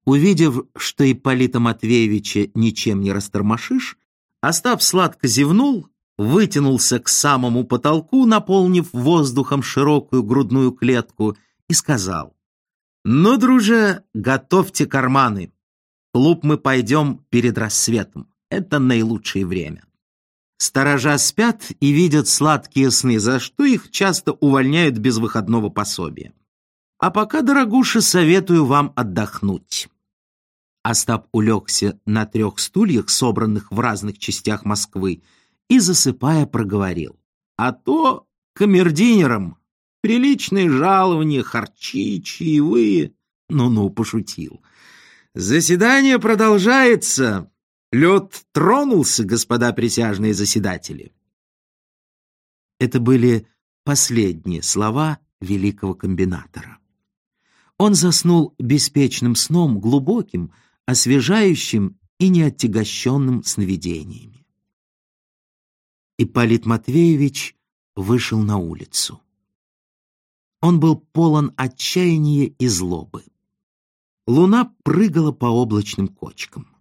Увидев, что Ипполита Матвеевича ничем не растормошишь, Остап сладко зевнул вытянулся к самому потолку, наполнив воздухом широкую грудную клетку, и сказал, «Ну, друже, готовьте карманы. клуб мы пойдем перед рассветом. Это наилучшее время». Сторожа спят и видят сладкие сны, за что их часто увольняют без выходного пособия. А пока, дорогуша, советую вам отдохнуть. Остап улегся на трех стульях, собранных в разных частях Москвы, и, засыпая, проговорил. А то камердинерам приличные жалования, харчи, чаевые. Ну-ну, пошутил. Заседание продолжается. Лед тронулся, господа присяжные заседатели. Это были последние слова великого комбинатора. Он заснул беспечным сном, глубоким, освежающим и неоттягощенным сновидениями. Ипполит Матвеевич вышел на улицу. Он был полон отчаяния и злобы. Луна прыгала по облачным кочкам.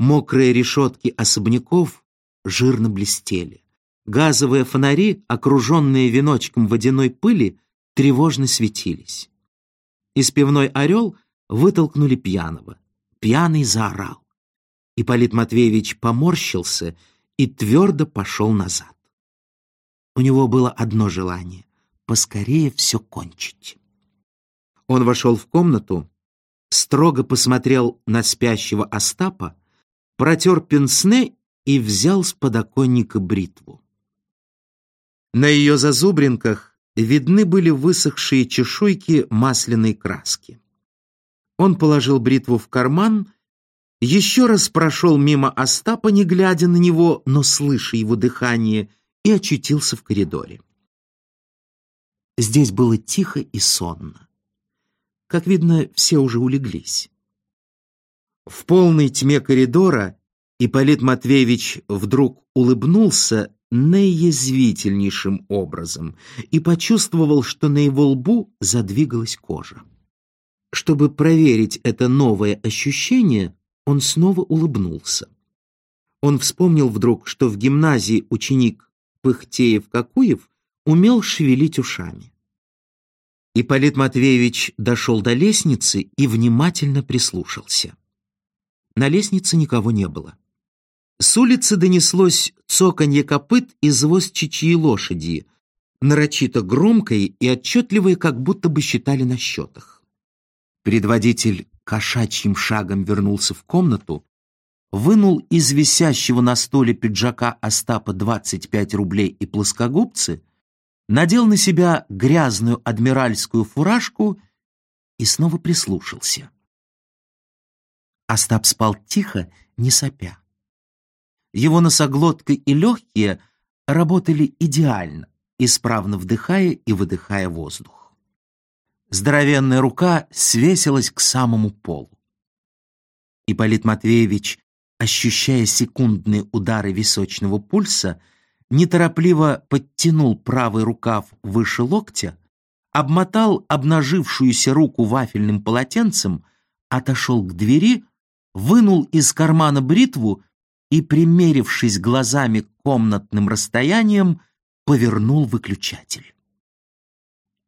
Мокрые решетки особняков жирно блестели. Газовые фонари, окруженные веночком водяной пыли, тревожно светились. Из пивной «Орел» вытолкнули пьяного. Пьяный заорал. Ипполит Матвеевич поморщился и твердо пошел назад. У него было одно желание — поскорее все кончить. Он вошел в комнату, строго посмотрел на спящего Остапа, протер пенсне и взял с подоконника бритву. На ее зазубринках видны были высохшие чешуйки масляной краски. Он положил бритву в карман, еще раз прошел мимо Остапа, не глядя на него, но слыша его дыхание, и очутился в коридоре. Здесь было тихо и сонно. Как видно, все уже улеглись. В полной тьме коридора Ипполит Матвеевич вдруг улыбнулся наиязвительнейшим образом и почувствовал, что на его лбу задвигалась кожа. Чтобы проверить это новое ощущение, он снова улыбнулся. Он вспомнил вдруг, что в гимназии ученик Пыхтеев-Какуев умел шевелить ушами. Ипполит Матвеевич дошел до лестницы и внимательно прислушался. На лестнице никого не было. С улицы донеслось цоканье копыт и звоз чичьей лошади, нарочито громкой и отчетливой, как будто бы считали на счетах. Предводитель кошачьим шагом вернулся в комнату, вынул из висящего на столе пиджака Остапа 25 рублей и плоскогубцы, надел на себя грязную адмиральскую фуражку и снова прислушался. Остап спал тихо, не сопя. Его носоглотка и легкие работали идеально, исправно вдыхая и выдыхая воздух. Здоровенная рука свесилась к самому полу. Ипполит Матвеевич, ощущая секундные удары височного пульса, неторопливо подтянул правый рукав выше локтя, обмотал обнажившуюся руку вафельным полотенцем, отошел к двери, вынул из кармана бритву и, примерившись глазами комнатным расстоянием, повернул выключатель.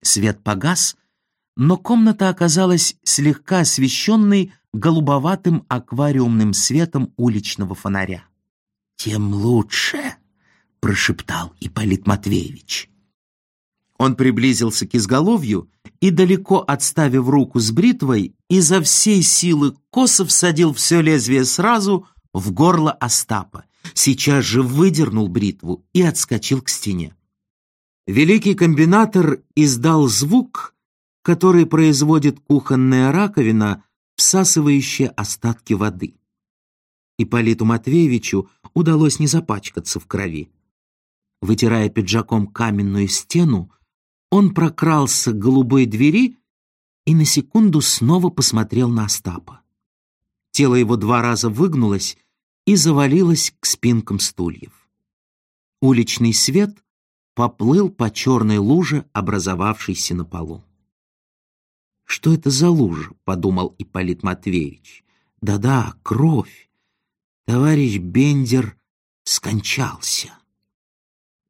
Свет погас, но комната оказалась слегка освещенной голубоватым аквариумным светом уличного фонаря. «Тем лучше», — прошептал Ипполит Матвеевич. Он приблизился к изголовью и, далеко отставив руку с бритвой, изо всей силы косо всадил все лезвие сразу в горло Остапа, сейчас же выдернул бритву и отскочил к стене. Великий комбинатор издал звук, который производит кухонная раковина, всасывающая остатки воды. Ипполиту Матвеевичу удалось не запачкаться в крови. Вытирая пиджаком каменную стену, он прокрался к голубой двери и на секунду снова посмотрел на Остапа. Тело его два раза выгнулось и завалилось к спинкам стульев. Уличный свет поплыл по черной луже, образовавшейся на полу. «Что это за лужа?» — подумал Ипполит Матвеевич. «Да-да, кровь. Товарищ Бендер скончался».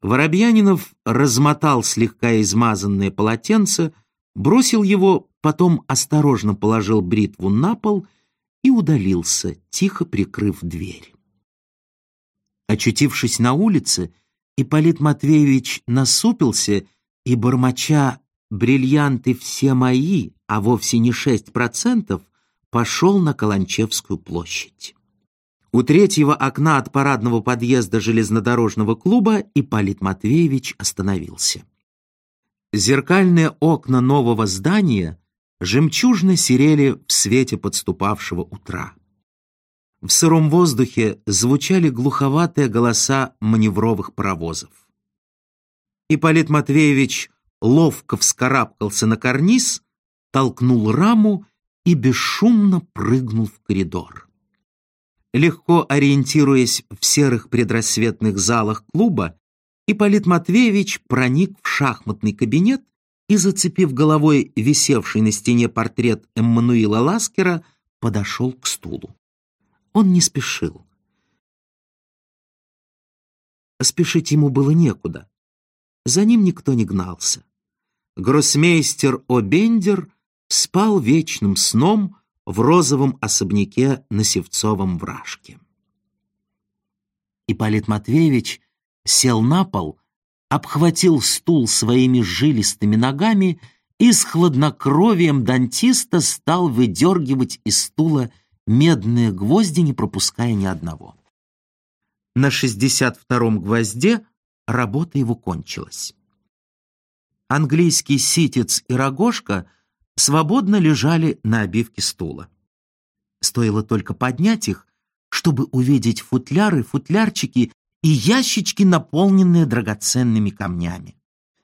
Воробьянинов размотал слегка измазанное полотенце, бросил его, потом осторожно положил бритву на пол и удалился, тихо прикрыв дверь. Очутившись на улице, Ипполит Матвеевич насупился и, бормоча «бриллианты все мои, а вовсе не шесть процентов», пошел на Каланчевскую площадь. У третьего окна от парадного подъезда железнодорожного клуба Ипполит Матвеевич остановился. Зеркальные окна нового здания жемчужно серели в свете подступавшего утра. В сыром воздухе звучали глуховатые голоса маневровых паровозов. Ипполит Матвеевич ловко вскарабкался на карниз, толкнул раму и бесшумно прыгнул в коридор. Легко ориентируясь в серых предрассветных залах клуба, Ипполит Матвеевич проник в шахматный кабинет и, зацепив головой висевший на стене портрет Эммануила Ласкера, подошел к стулу. Он не спешил. Спешить ему было некуда. За ним никто не гнался. Гроссмейстер О'Бендер спал вечным сном, в розовом особняке на Севцовом вражке. Ипполит Матвеевич сел на пол, обхватил стул своими жилистыми ногами и с хладнокровием дантиста стал выдергивать из стула медные гвозди, не пропуская ни одного. На шестьдесят втором гвозде работа его кончилась. Английский ситец и рогожка — свободно лежали на обивке стула. Стоило только поднять их, чтобы увидеть футляры, футлярчики и ящички, наполненные драгоценными камнями.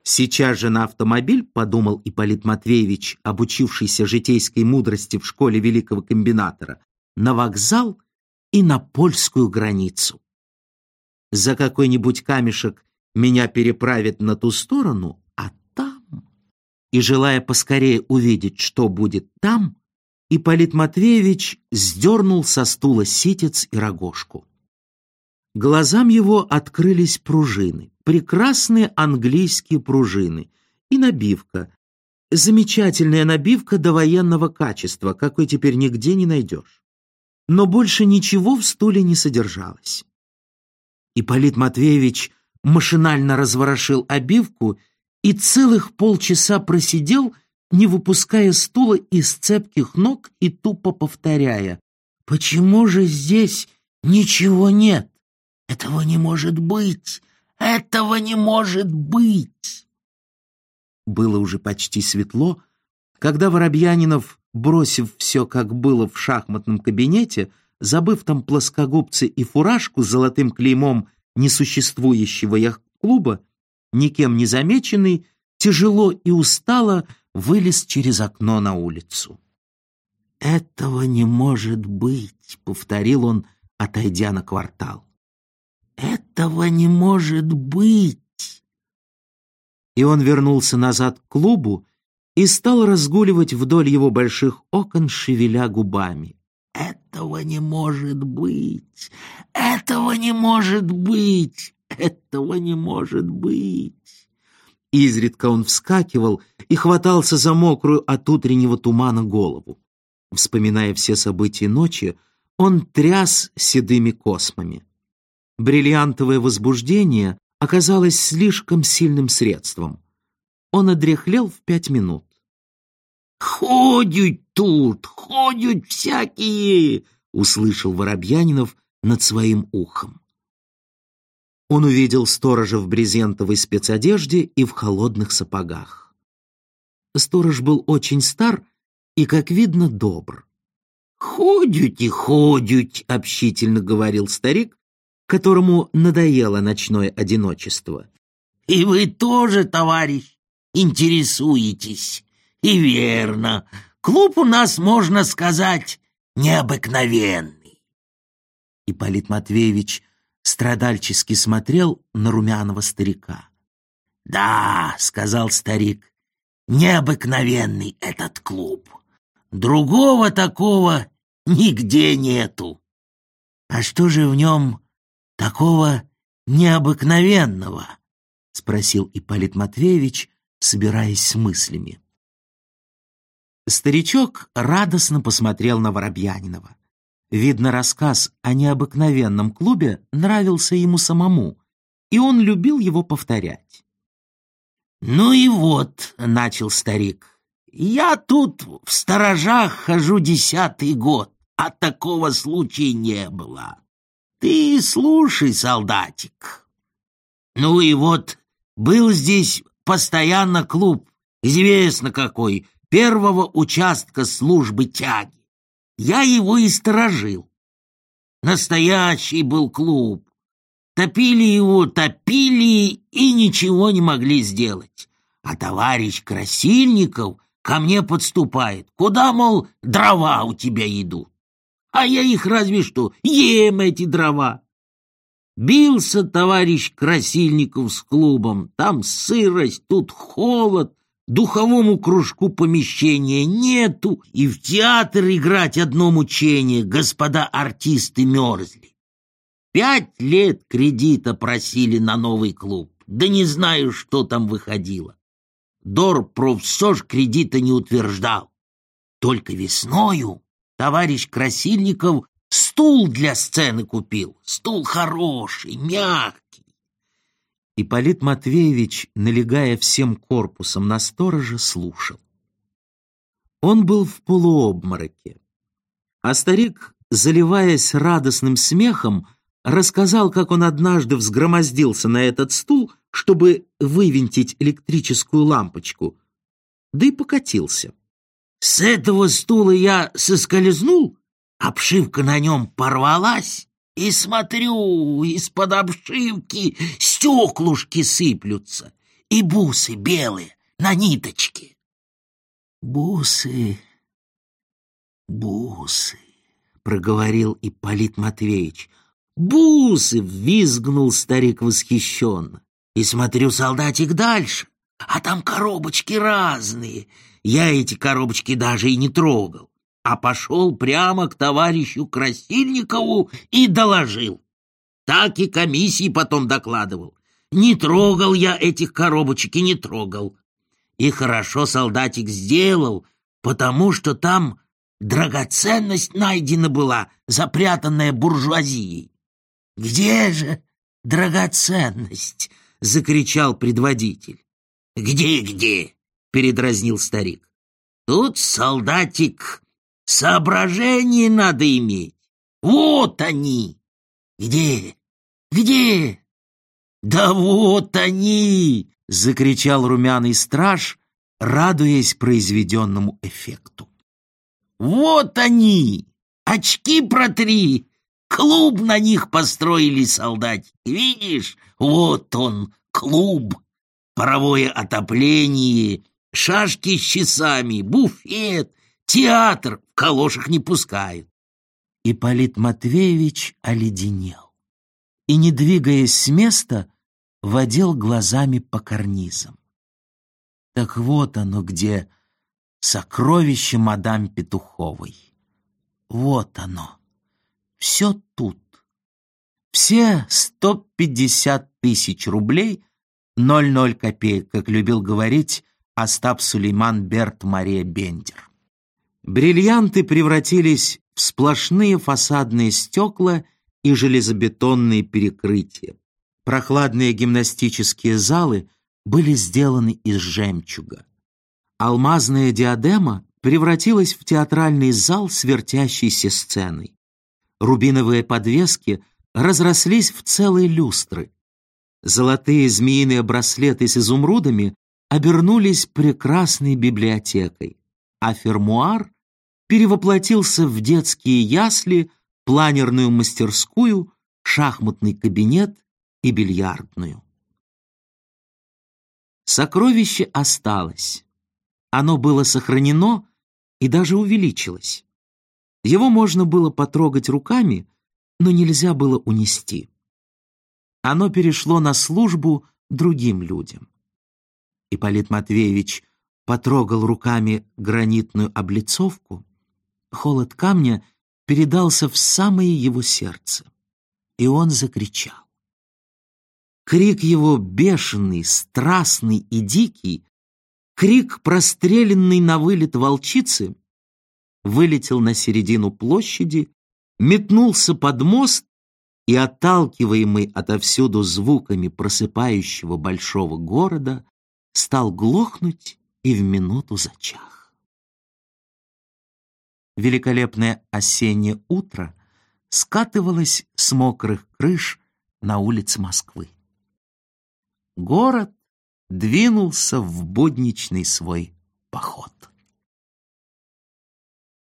Сейчас же на автомобиль, подумал Ипполит Матвеевич, обучившийся житейской мудрости в школе великого комбинатора, на вокзал и на польскую границу. За какой-нибудь камешек меня переправят на ту сторону, и, желая поскорее увидеть, что будет там, Ипполит Матвеевич сдернул со стула ситец и рогожку. Глазам его открылись пружины, прекрасные английские пружины, и набивка, замечательная набивка довоенного качества, какой теперь нигде не найдешь. Но больше ничего в стуле не содержалось. Ипполит Матвеевич машинально разворошил обивку и целых полчаса просидел, не выпуская стула из цепких ног и тупо повторяя «Почему же здесь ничего нет? Этого не может быть! Этого не может быть!» Было уже почти светло, когда Воробьянинов, бросив все, как было в шахматном кабинете, забыв там плоскогубцы и фуражку с золотым клеймом несуществующего яхт-клуба, никем не замеченный, тяжело и устало вылез через окно на улицу. «Этого не может быть», — повторил он, отойдя на квартал. «Этого не может быть!» И он вернулся назад к клубу и стал разгуливать вдоль его больших окон, шевеля губами. «Этого не может быть! Этого не может быть! Этого не может быть!» Изредка он вскакивал и хватался за мокрую от утреннего тумана голову. Вспоминая все события ночи, он тряс седыми космами. Бриллиантовое возбуждение оказалось слишком сильным средством. Он одряхлел в пять минут. «Ходят тут, ходят всякие!» — услышал Воробьянинов над своим ухом. Он увидел сторожа в брезентовой спецодежде и в холодных сапогах. Сторож был очень стар и, как видно, добр. «Ходють ходють», — общительно говорил старик, которому надоело ночное одиночество. «И вы тоже, товарищ, интересуетесь. И верно, клуб у нас, можно сказать, необыкновенный». Ипполит Матвеевич страдальчески смотрел на румяного старика. «Да», — сказал старик, — «необыкновенный этот клуб. Другого такого нигде нету. А что же в нем такого необыкновенного?» спросил Ипполит Матвеевич, собираясь с мыслями. Старичок радостно посмотрел на Воробьянинова. Видно, рассказ о необыкновенном клубе нравился ему самому, и он любил его повторять. «Ну и вот», — начал старик, — «я тут в сторожах хожу десятый год, а такого случая не было. Ты слушай, солдатик. Ну и вот был здесь постоянно клуб, известно какой, первого участка службы тяги. Я его и сторожил. Настоящий был клуб. Топили его, топили и ничего не могли сделать. А товарищ Красильников ко мне подступает. Куда, мол, дрова у тебя идут? А я их разве что ем эти дрова. Бился товарищ Красильников с клубом. Там сырость, тут холод, духовому кружку помещения нету, и в театр играть одно мучение, господа артисты мерзли. Пять лет кредита просили на новый клуб, да не знаю, что там выходило. Дорпрофсож кредита не утверждал. Только весною товарищ Красильников Стул для сцены купил. Стул хороший, мягкий. Ипполит Матвеевич, налегая всем корпусом на сторожа, слушал. Он был в полуобмороке. А старик, заливаясь радостным смехом, рассказал, как он однажды взгромоздился на этот стул, чтобы вывинтить электрическую лампочку, да и покатился. «С этого стула я соскользнул Обшивка на нем порвалась, и смотрю, из-под обшивки стеклушки сыплются, и бусы белые на ниточке. Бусы, бусы, проговорил Ипполит Матвеевич. Бусы, визгнул старик восхищенно. И смотрю, солдатик, дальше, а там коробочки разные. Я эти коробочки даже и не трогал а пошел прямо к товарищу Красильникову и доложил. Так и комиссии потом докладывал. Не трогал я этих коробочек и не трогал. И хорошо солдатик сделал, потому что там драгоценность найдена была, запрятанная буржуазией. «Где же драгоценность?» — закричал предводитель. «Где-где?» — передразнил старик. «Тут солдатик Соображения надо иметь. Вот они. Где? Где? Да вот они! Закричал румяный страж, радуясь произведенному эффекту. Вот они! Очки протри! Клуб на них построили солдатики. Видишь? Вот он, клуб. Паровое отопление, шашки с часами, буфет, Театр в калошах не пускают. Ипполит Матвеевич оледенел и, не двигаясь с места, водил глазами по карнизам. Так вот оно где, сокровище мадам Петуховой. Вот оно, все тут. Все сто пятьдесят тысяч рублей, ноль-ноль копеек, как любил говорить Остап Сулейман Берт Мария Бендер. Бриллианты превратились в сплошные фасадные стекла и железобетонные перекрытия. Прохладные гимнастические залы были сделаны из жемчуга. Алмазная диадема превратилась в театральный зал с вертящейся сценой. Рубиновые подвески разрослись в целые люстры. Золотые змеиные браслеты с изумрудами обернулись прекрасной библиотекой, а фермуар перевоплотился в детские ясли, планерную мастерскую, шахматный кабинет и бильярдную. Сокровище осталось. Оно было сохранено и даже увеличилось. Его можно было потрогать руками, но нельзя было унести. Оно перешло на службу другим людям. Ипполит Матвеевич потрогал руками гранитную облицовку, Холод камня передался в самое его сердце, и он закричал. Крик его бешеный, страстный и дикий, крик, простреленный на вылет волчицы, вылетел на середину площади, метнулся под мост и, отталкиваемый отовсюду звуками просыпающего большого города, стал глохнуть и в минуту зачах. Великолепное осеннее утро скатывалось с мокрых крыш на улицы Москвы. Город двинулся в будничный свой поход.